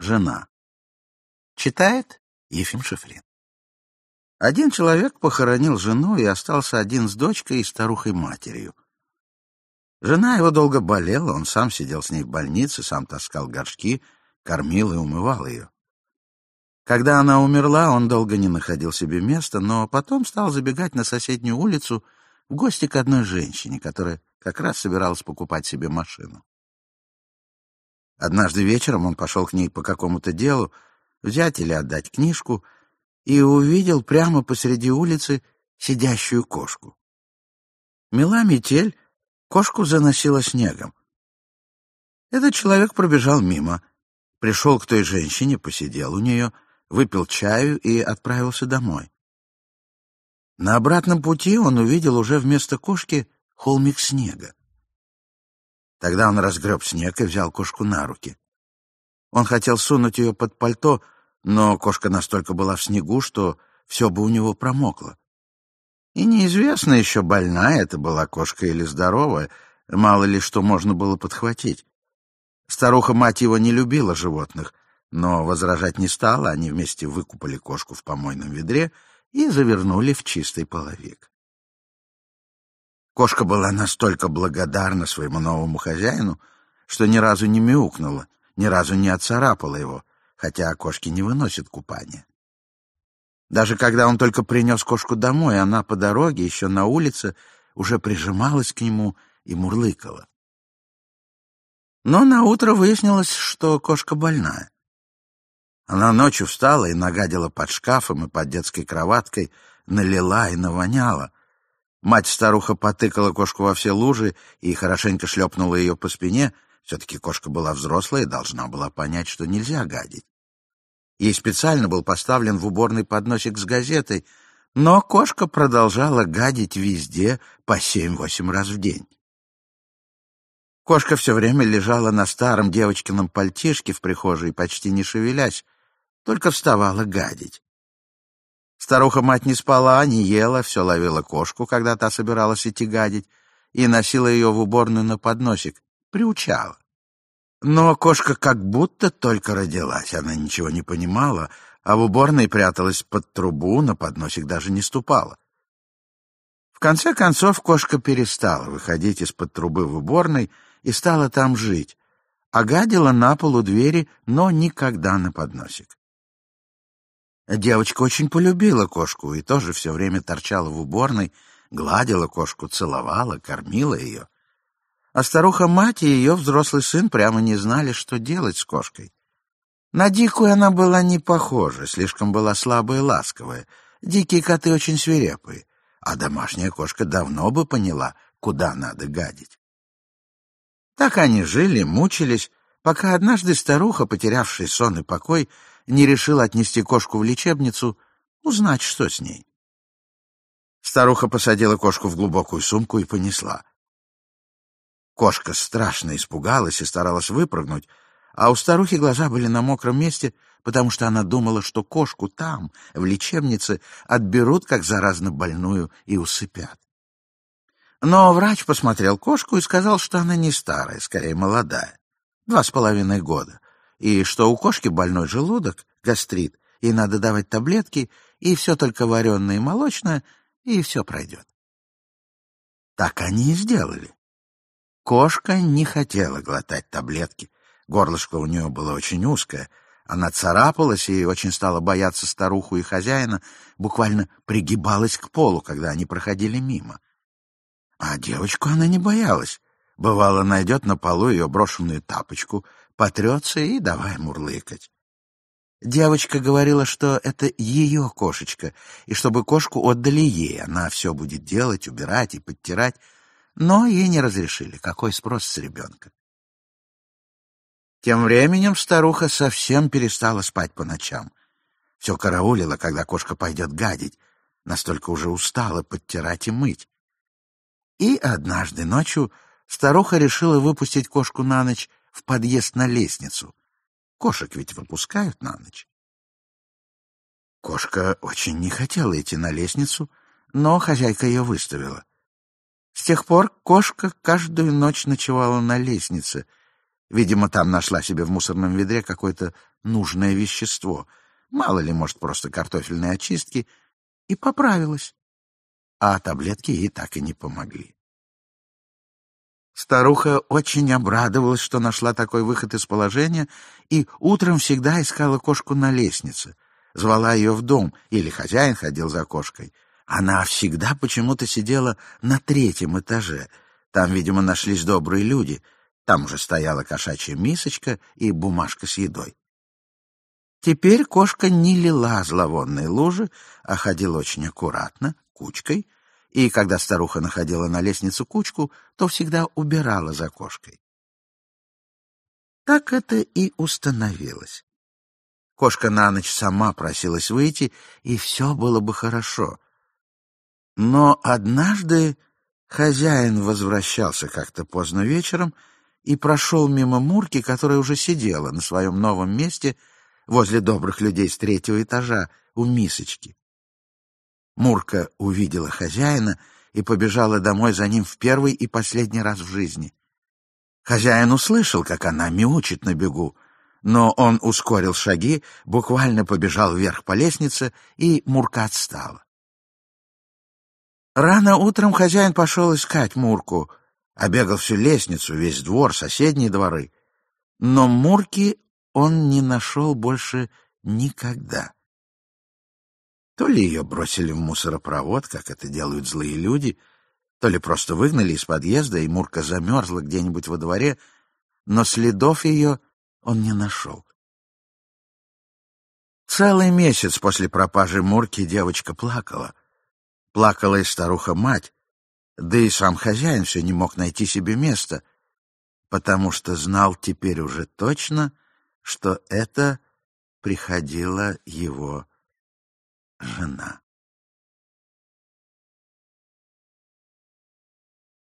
жена. Читает Ефим Шифрин. Один человек похоронил жену и остался один с дочкой и старухой-матерью. Жена его долго болела, он сам сидел с ней в больнице, сам таскал горшки, кормил и умывал ее. Когда она умерла, он долго не находил себе места, но потом стал забегать на соседнюю улицу в гости к одной женщине, которая как раз собиралась покупать себе машину. Однажды вечером он пошел к ней по какому-то делу, взять или отдать книжку, и увидел прямо посреди улицы сидящую кошку. Мела метель, кошку заносила снегом. Этот человек пробежал мимо, пришел к той женщине, посидел у нее — выпил чаю и отправился домой. На обратном пути он увидел уже вместо кошки холмик снега. Тогда он разгреб снег и взял кошку на руки. Он хотел сунуть ее под пальто, но кошка настолько была в снегу, что все бы у него промокло. И неизвестно еще, больная это была кошка или здоровая, мало ли что можно было подхватить. Старуха-мать его не любила животных, но возражать не стала, они вместе выкупали кошку Кошка была настолько благодарна своему новому хозяину, что ни разу не мяукнула, ни разу не отцарапала его, хотя кошки не выносят купания. Даже когда он только принес кошку домой, она по дороге, еще на улице, уже прижималась к нему и мурлыкала. Но на утро выяснилось, что кошка больная. Она ночью встала и нагадила под шкафом и под детской кроваткой, налила и навоняла — Мать-старуха потыкала кошку во все лужи и хорошенько шлепнула ее по спине. Все-таки кошка была взрослая и должна была понять, что нельзя гадить. Ей специально был поставлен в уборный подносик с газетой, но кошка продолжала гадить везде по семь-восемь раз в день. Кошка все время лежала на старом девочкином пальтишке в прихожей, почти не шевелясь, только вставала Старуха мать не спала, не ела, все ловила кошку, когда та собиралась идти гадить, и носила ее в уборную на подносик, приучала. Но кошка как будто только родилась, она ничего не понимала, а в уборной пряталась под трубу, на подносик даже не ступала. В конце концов кошка перестала выходить из-под трубы в уборной и стала там жить, а гадила на полу двери, но никогда на подносик. Девочка очень полюбила кошку и тоже все время торчала в уборной, гладила кошку, целовала, кормила ее. А старуха-мать и ее взрослый сын прямо не знали, что делать с кошкой. На дикую она была не похожа, слишком была слабая и ласковая. Дикие коты очень свирепые, а домашняя кошка давно бы поняла, куда надо гадить. Так они жили, мучились, пока однажды старуха, потерявшая сон и покой, не решил отнести кошку в лечебницу, узнать, что с ней. Старуха посадила кошку в глубокую сумку и понесла. Кошка страшно испугалась и старалась выпрыгнуть, а у старухи глаза были на мокром месте, потому что она думала, что кошку там, в лечебнице, отберут как заразно больную и усыпят. Но врач посмотрел кошку и сказал, что она не старая, скорее молодая, два с половиной года, и что у кошки больной желудок, гастрит, и надо давать таблетки, и все только вареное и молочное, и все пройдет. Так они и сделали. Кошка не хотела глотать таблетки. Горлышко у нее было очень узкое. Она царапалась и очень стала бояться старуху и хозяина, буквально пригибалась к полу, когда они проходили мимо. А девочку она не боялась. Бывало, найдет на полу ее брошенную тапочку, потрется и давай мурлыкать. Девочка говорила, что это ее кошечка, и чтобы кошку отдали ей, она все будет делать, убирать и подтирать, но ей не разрешили. Какой спрос с ребенка? Тем временем старуха совсем перестала спать по ночам. Все караулила, когда кошка пойдет гадить, настолько уже устала подтирать и мыть. И однажды ночью старуха решила выпустить кошку на ночь в подъезд на лестницу. Кошек ведь выпускают на ночь. Кошка очень не хотела идти на лестницу, но хозяйка ее выставила. С тех пор кошка каждую ночь ночевала на лестнице. Видимо, там нашла себе в мусорном ведре какой-то нужное вещество. Мало ли, может, просто картофельные очистки. И поправилась. А таблетки ей так и не помогли. Старуха очень обрадовалась, что нашла такой выход из положения, и утром всегда искала кошку на лестнице. Звала ее в дом, или хозяин ходил за кошкой. Она всегда почему-то сидела на третьем этаже. Там, видимо, нашлись добрые люди. Там уже стояла кошачья мисочка и бумажка с едой. Теперь кошка не лила зловонные лужи, а ходила очень аккуратно, кучкой — и когда старуха находила на лестницу кучку, то всегда убирала за кошкой. Так это и установилось. Кошка на ночь сама просилась выйти, и все было бы хорошо. Но однажды хозяин возвращался как-то поздно вечером и прошел мимо Мурки, которая уже сидела на своем новом месте возле добрых людей с третьего этажа у мисочки. Мурка увидела хозяина и побежала домой за ним в первый и последний раз в жизни. Хозяин услышал, как она мяучит на бегу, но он ускорил шаги, буквально побежал вверх по лестнице, и Мурка отстала. Рано утром хозяин пошел искать Мурку, обегал всю лестницу, весь двор, соседние дворы. Но Мурки он не нашел больше никогда. То ли ее бросили в мусоропровод, как это делают злые люди, то ли просто выгнали из подъезда, и Мурка замерзла где-нибудь во дворе, но следов ее он не нашел. Целый месяц после пропажи Мурки девочка плакала. Плакала и старуха-мать, да и сам хозяин все не мог найти жена.